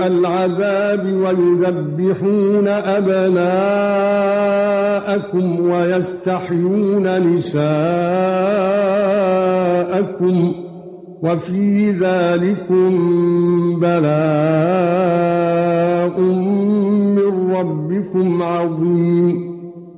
الْعَذَابِ وَيُذَبِّحُونَ أَبْنَاءَكُمْ وَيَسْتَحْيُونَ نِسَاءَكُمْ وَفِي ذَلِكُمْ بَلَاءٌ مِّن رَّبِّكُمْ عَظِيمٌ.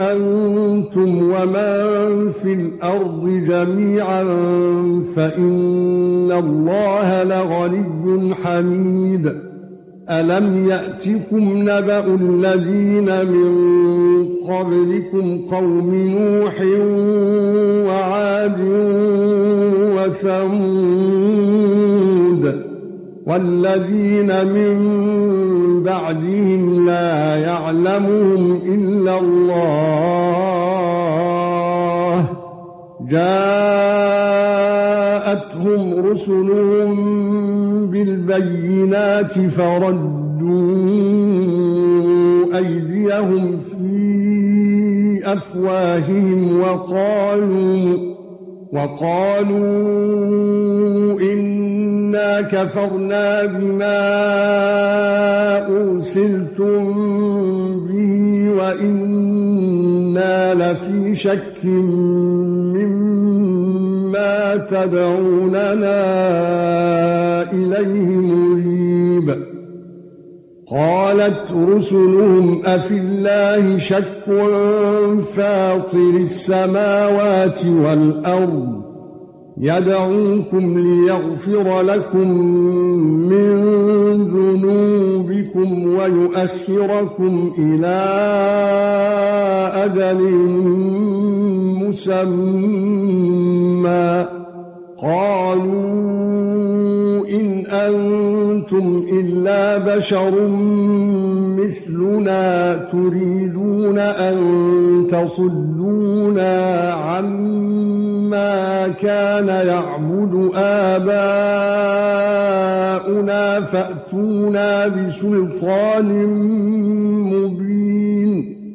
أَنتُمْ وَمَن فِي الْأَرْضِ جَمِيعًا فَإِنَّ اللَّهَ لَغَنِيٌّ حَمِيدٌ. أَلَمْ يَأْتِكُمْ نَبَأُ الَّذِينَ مِن قَبْلِكُمْ قَوْمِ نُوحٍ وَعَادٍ وَثَمُودَ وَالَّذِينَ مِن بَعْدِهِمْ لَا يَعْلَمُهُمْ إِلَّا اللَّهُ. جَاءَتْهُمْ رُسُلُهُم بِالْبَيِّنَاتِ فَرَدُّوا أَيْدِيَهُمْ فِي أَفْوَاهِهِمْ وَقَالُوا وَقَالُوا إِنَّا كَفَرْنَا بِمَا أُرْسِلْتُم بِهِ وَإِنَّا لَفِي شَكٍّ مِّمَّا تَدْعُونَنَا إِلَيْهِ مُرِيبٍ قالت رسلهم افي الله شك فاطر السماوات والارض يدعوكم ليغفر لكم من ذنوبكم ويؤخركم إلى أجل مسمى. قالوا إن أنتم إلا بشر مثلنا تريدون أن تصدونا عما مما كان يعبد آباؤنا فأتونا بسلطان مبين.